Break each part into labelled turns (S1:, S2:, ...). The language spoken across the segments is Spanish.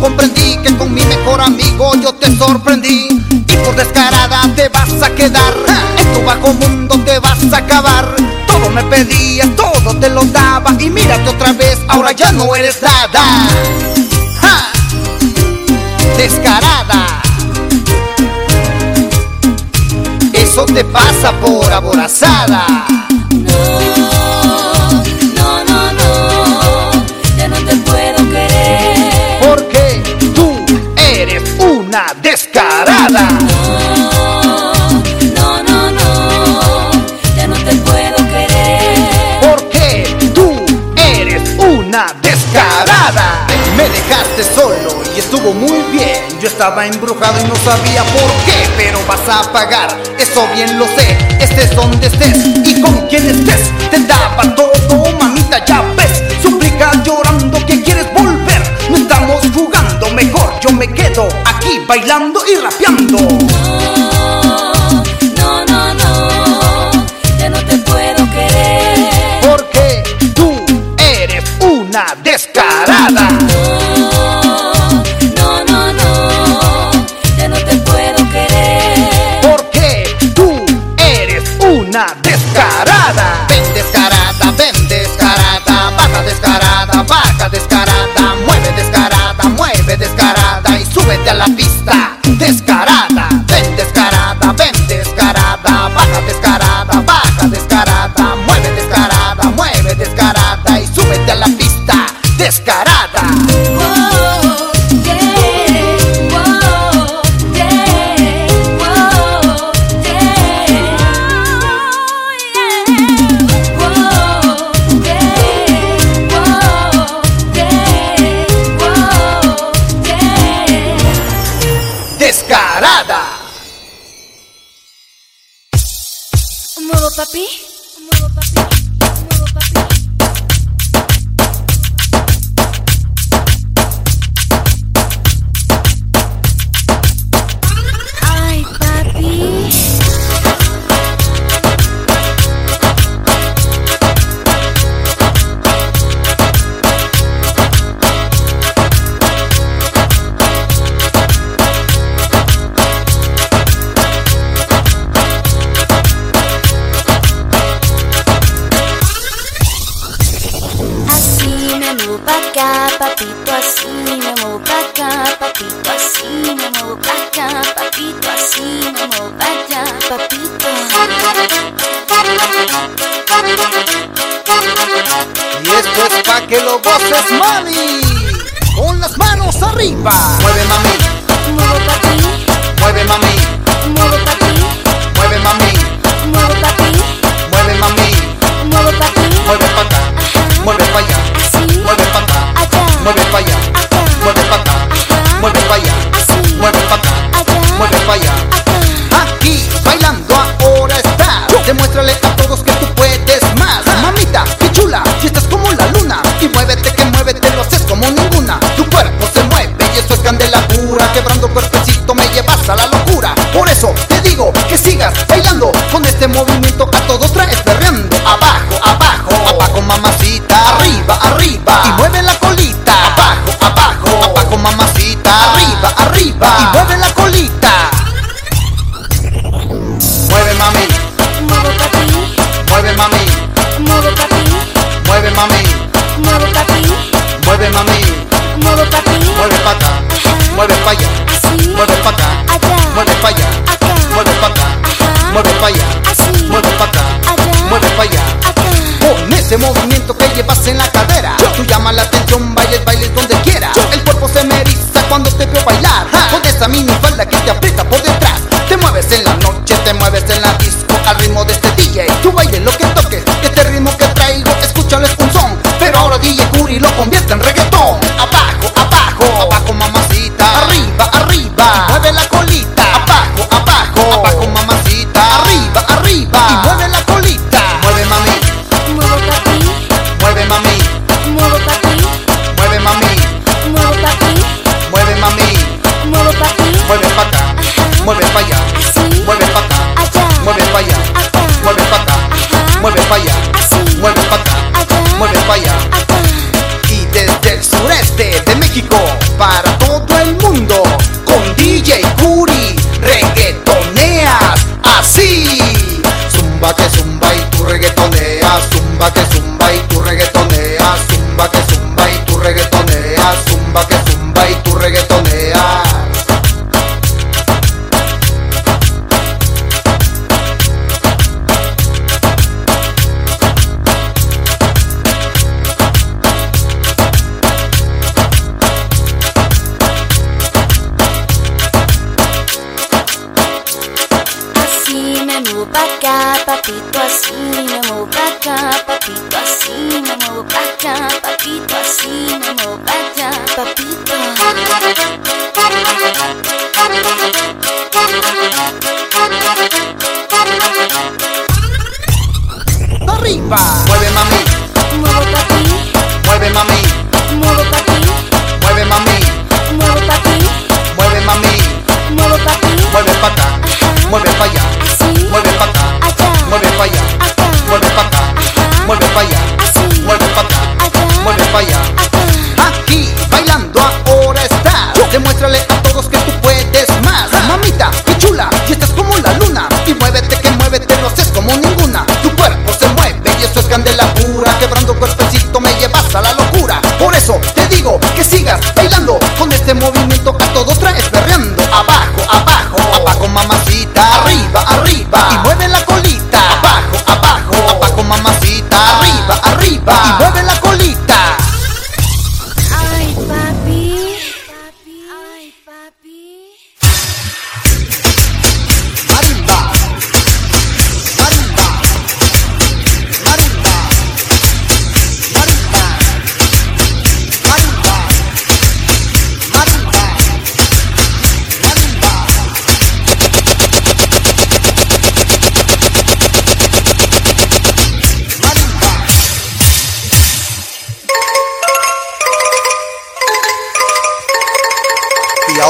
S1: comprendí que con mi mejor amigo yo te sorprendí. Y por descarada te vas a quedar. En tu bajo mundo te vas a acabar. Todo me pedías, todo te lo daba. Y mírate otra vez, ahora ya no eres nada. Descarada. Eso te pasa por aborazada. Descarada. Muy bien. Yo estaba embrujado y no sabía por qué, pero vas a pagar, eso bien lo sé. Estés donde estés y con quien estés, te daba todo, mamita, ya ves. Suplica llorando que quieres volver. No estamos jugando, mejor yo me quedo aquí bailando y rapeando.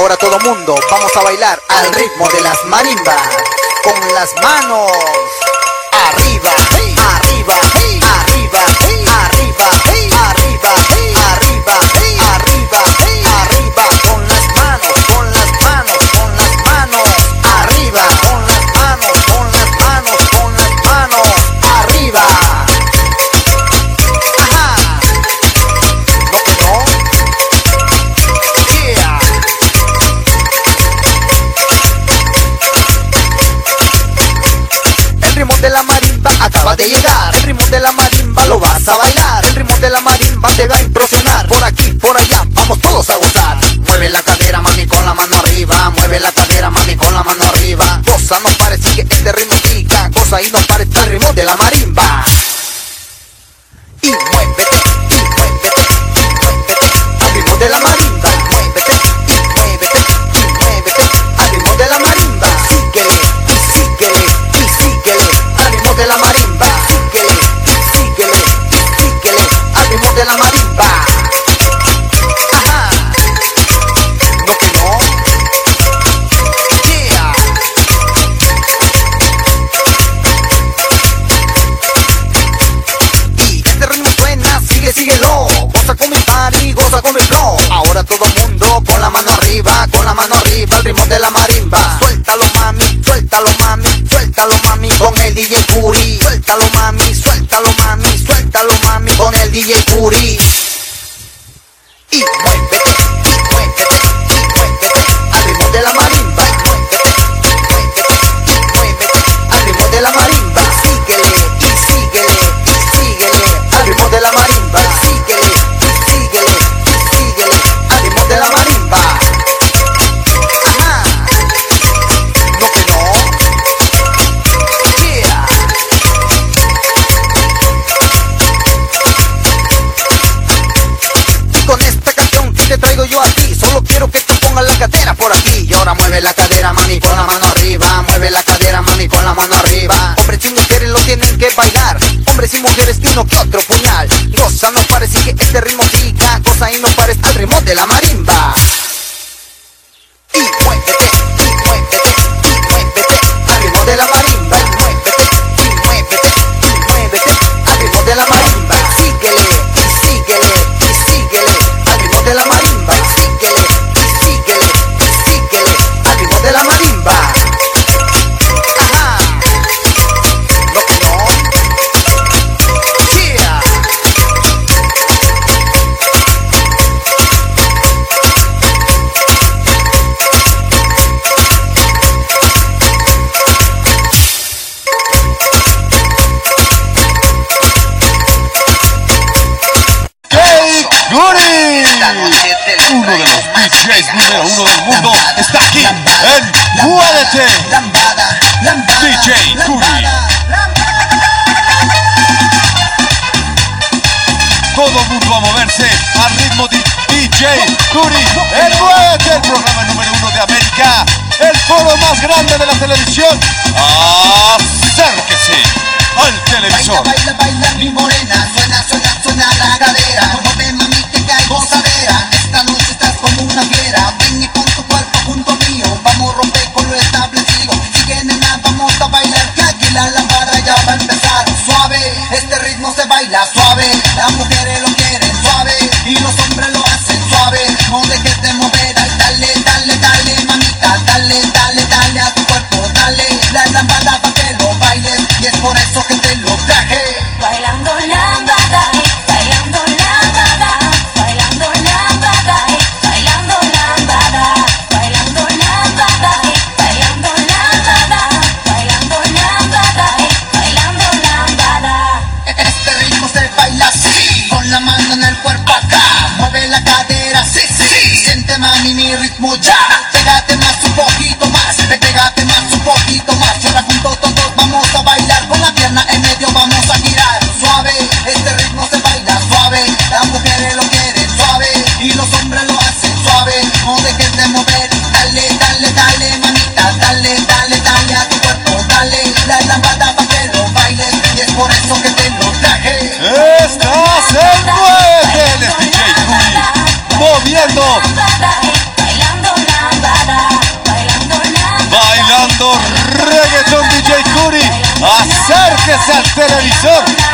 S2: Ahora todo mundo,
S1: vamos a bailar al ritmo de las marimbas. Con las manos arriba, arriba.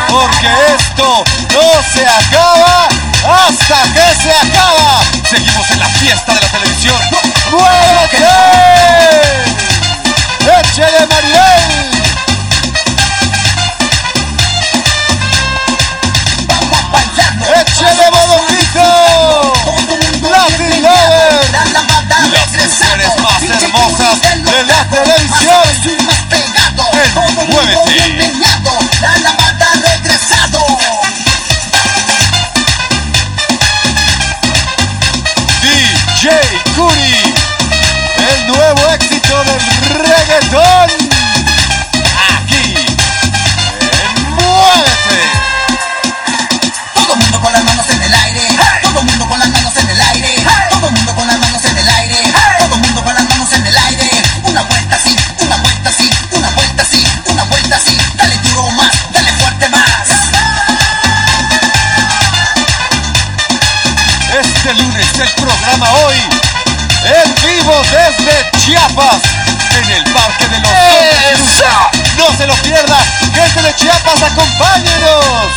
S3: porque esto no se acaba hasta que se acaba. Seguimos en la fiesta El nuevo éxito del reggaetón. Chiapas, acompáñenos.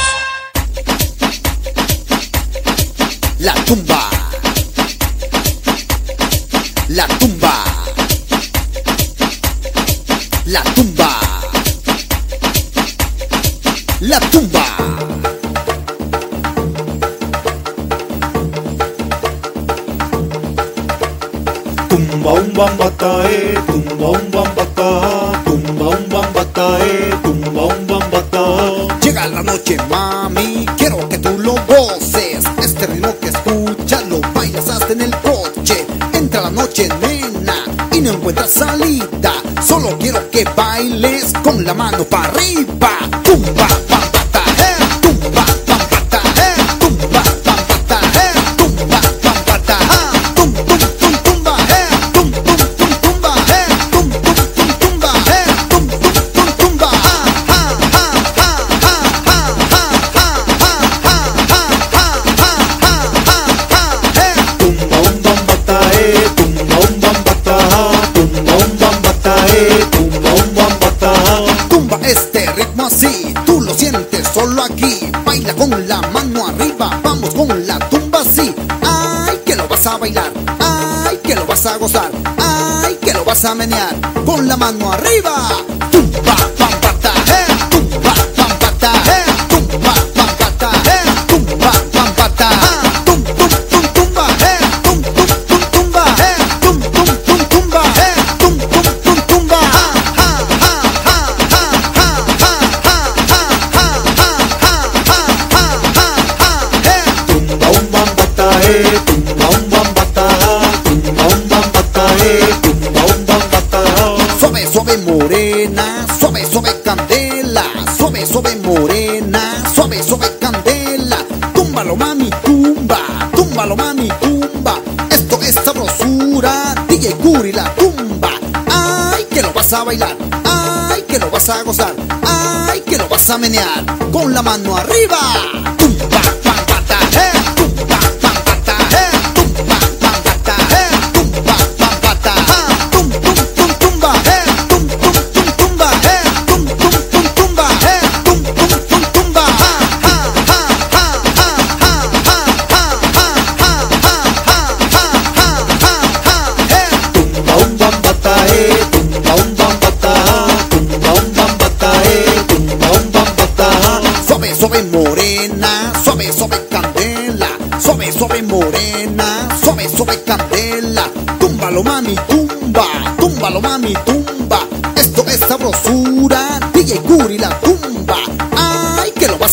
S1: La tumba. La tumba. La tumba. La tumba.
S4: Tumba un bambata, eh, tumba un bambata.
S1: Mami, quiero que tú lo goces. Este ritmo que escuchas lo bailas hasta en el coche. Entra la noche, nena, y no encuentras salida. Solo quiero que bailes con la mano para arriba. ¡Tumba! solo aquí. Baila con la mano arriba, vamos con la tumba así. Ay, que lo vas a bailar, ay, que lo vas a gozar, ay, que lo vas a menear. Con la mano arriba. a menear con la mano arriba.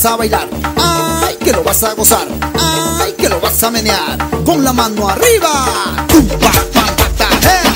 S1: a bailar, ay que lo vas a gozar, ay que lo vas a menear, con la mano arriba. Eh.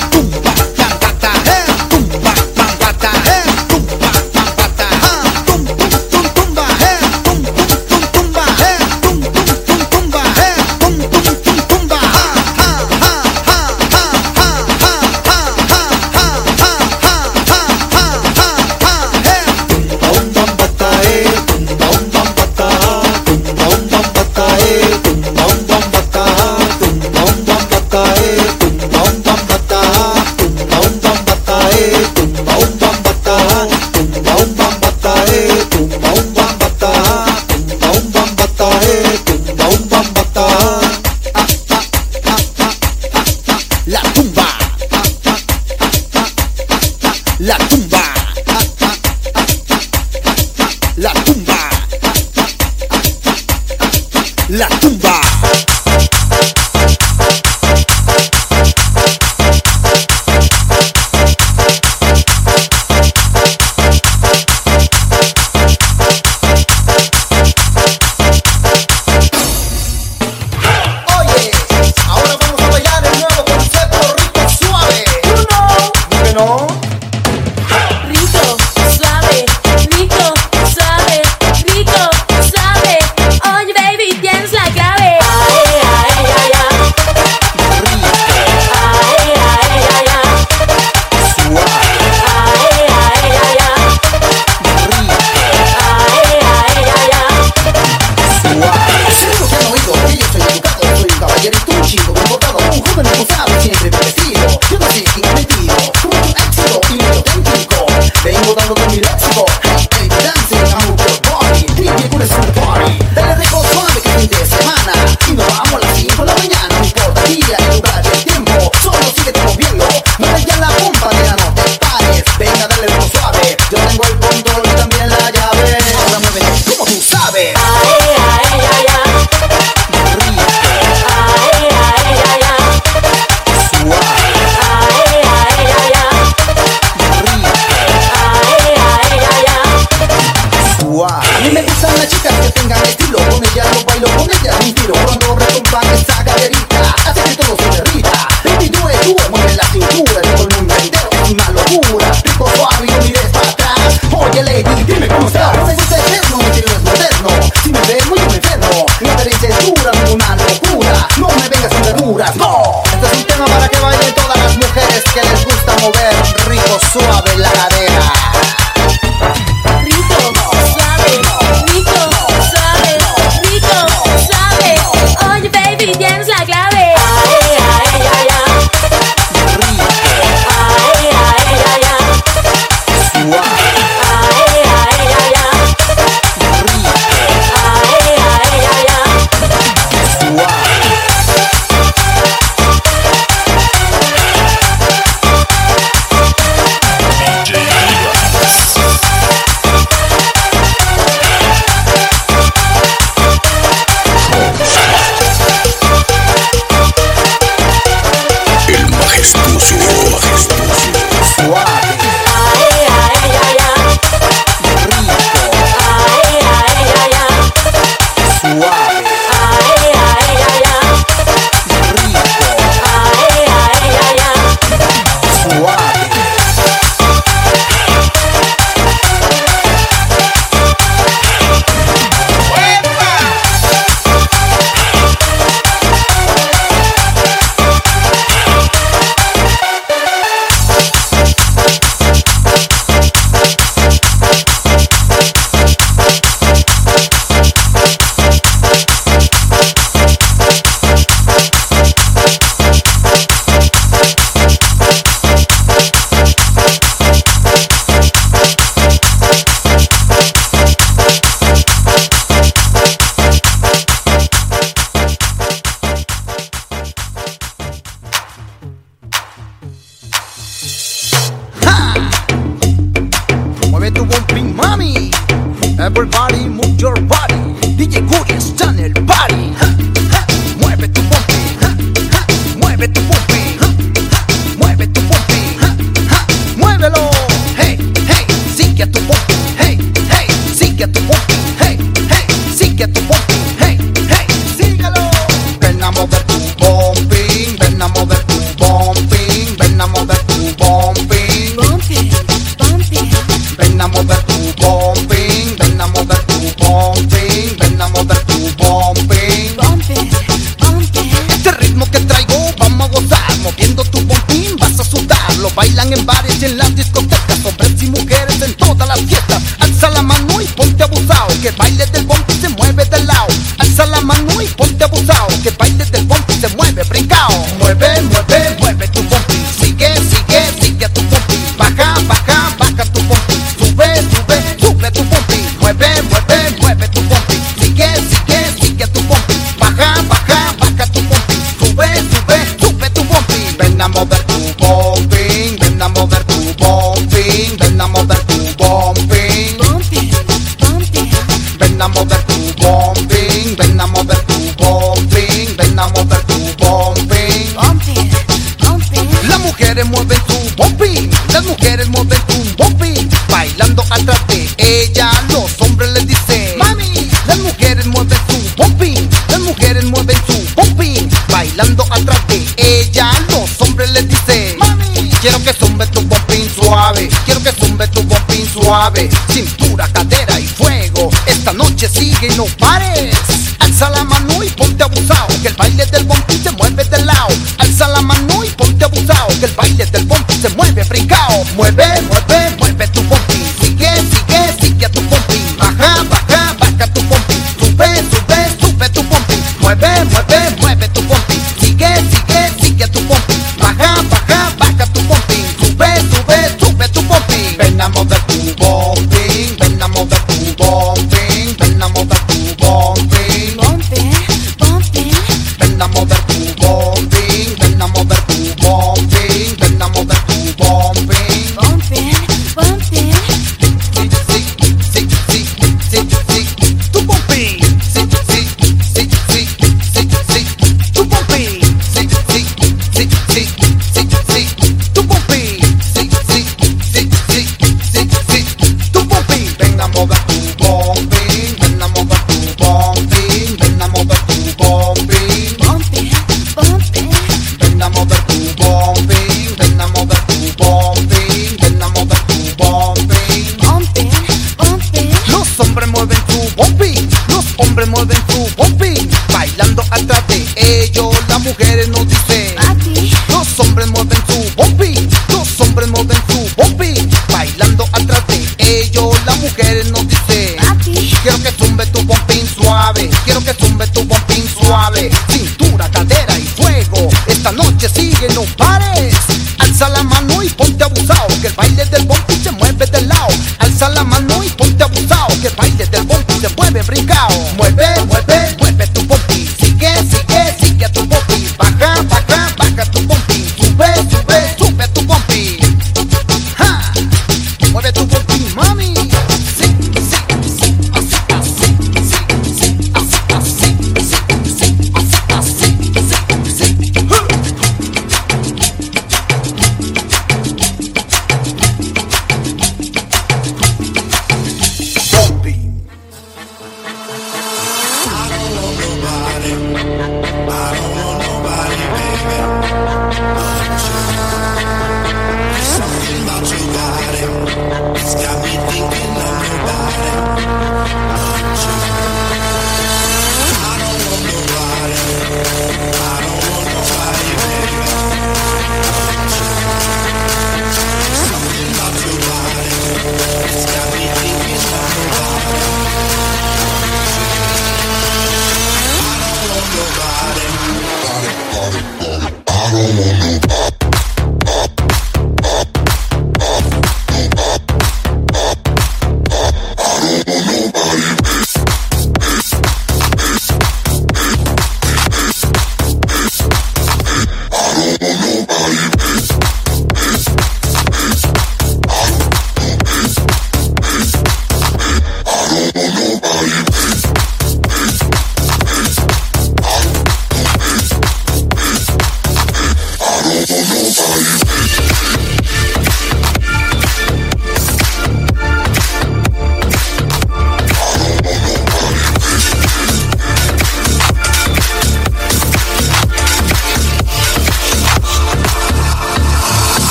S1: bailando atrás de ella. Los hombres le dicen, mami, las mujeres mueven su bumping, las mujeres mueven su bumping, bailando atrás de ella. Los hombres le dicen, mami, quiero que zumbe tu bumping suave, quiero que zumbe tu bumping suave, cintura, cadera y fuego. Esta noche sigue y no
S5: pare.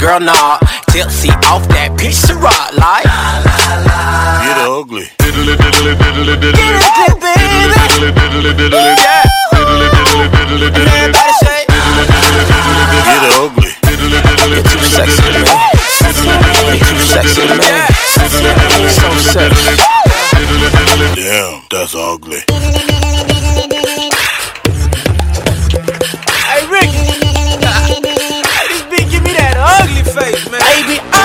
S5: Girl not. Tipsy I.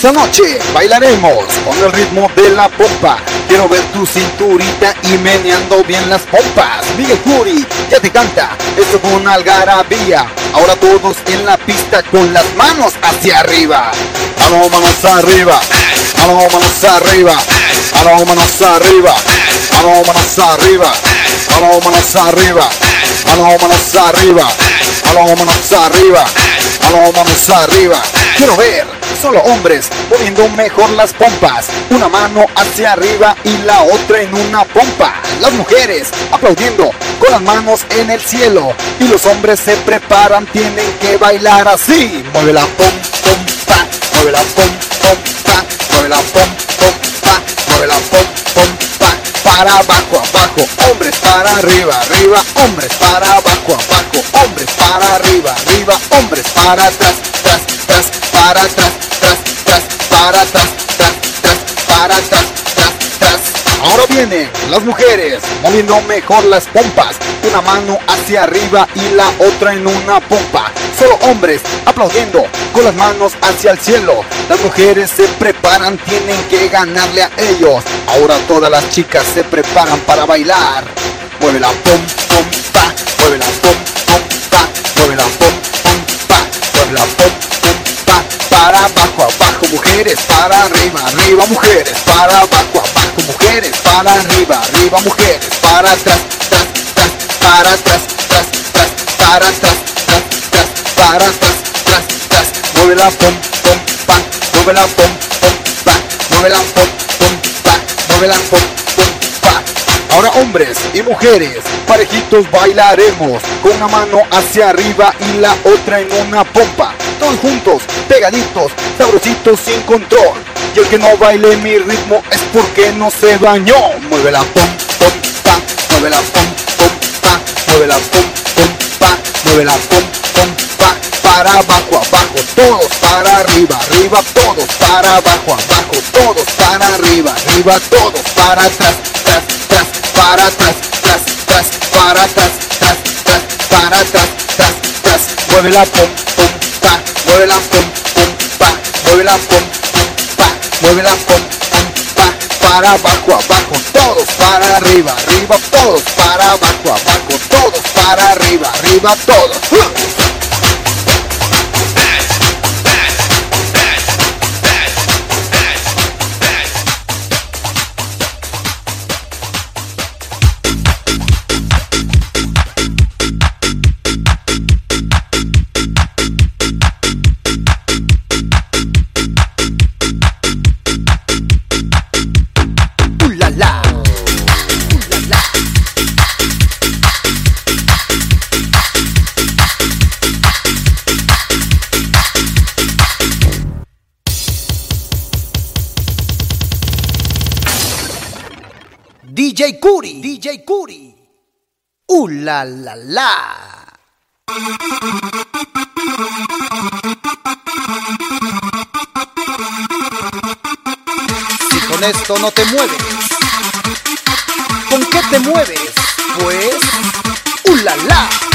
S1: Esta noche bailaremos con el ritmo de la pompa. Quiero ver tu cinturita y meneando bien las pompas. Miguel Curi ya te canta, esto fue una algarabía. Ahora todos en la pista con las manos hacia arriba. Las manos arriba, las manos arriba, las manos arriba, las manos arriba, las manos arriba, las manos arriba, las manos arriba, manos arriba. Quiero ver solo hombres poniendo mejor las pompas. Una mano hacia arriba y la otra en una pompa. Las mujeres aplaudiendo con las manos en el cielo. Y los hombres se preparan, tienen que bailar así. Mueve la pom, pom, pa. Mueve la pom, pom, pa. Mueve la pom, pom, pa. Mueve la pom, pom, pa. Para abajo, abajo, hombres para arriba, arriba, hombres para abajo, abajo, hombres para arriba, arriba, hombres para atrás, tras, para tras, tras, para tras, tras, para tras, tras. Ahora vienen las mujeres moviendo mejor las pompas, una mano hacia arriba y la otra en una pompa. Solo hombres aplaudiendo con las manos hacia el cielo. Las mujeres se preparan, tienen que ganarle a ellos. Ahora todas las chicas se preparan para bailar. Mueve la pom mueve la pom mujeres, para arriba, arriba, mujeres, para abajo, abajo, mujeres, para arriba, arriba, mujeres, para atrás, tras, tras, para atrás, tras, tras, para atrás, tras, tras, para atrás, tras, tras. Mueve la pom pom pa, mueve la pom pom pa, mueve la pom pom pa, mueve la pom pom pa. Ahora hombres y mujeres, parejitos bailaremos con una mano hacia arriba y la otra en una pompa. Todos juntos, pegaditos, sabrositos sin control. Y el que no baile mi ritmo es porque no se bañó. Mueve la pom pom pa, mueve la pom pom pa, mueve la pom pom pa, mueve la pom pom pa. Para abajo, abajo, todos para arriba, arriba, todos para abajo, abajo, todos para arriba, arriba, todos para atrás, tras, tras, para atrás, tras, tras, para atrás, tras, tras, para atrás, tras, tras. Mueve la pom pom pa, mueve la pom mueve la pom pom pa, mueve la pom pom pa. Para abajo, abajo, todos para arriba, arriba, todos para abajo, abajo, todos para arriba, arriba, todos. Curi, DJ Curi. Ooh la la la. Si con esto no te mueves, ¿con qué te mueves? Pues, ¡uh la la!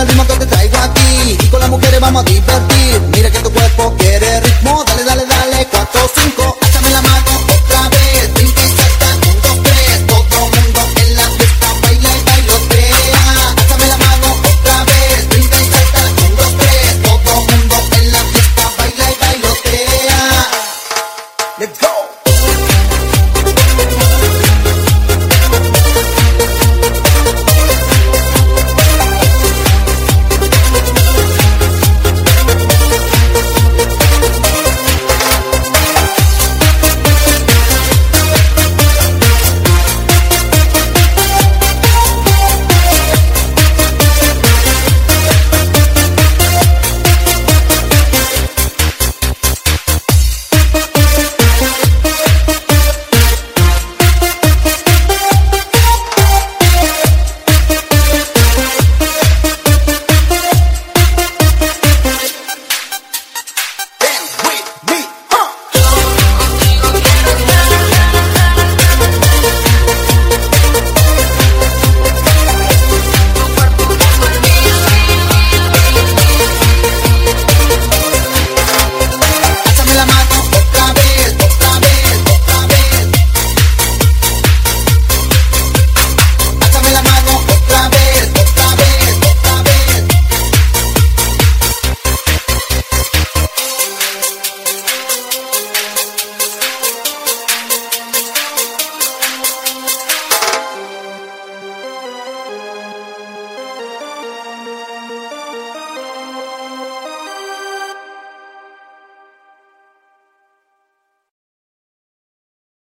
S1: el ritmo que te traigo aquí Y con las
S6: mujeres vamos a
S2: divertir. Mira que tu cuerpo quiere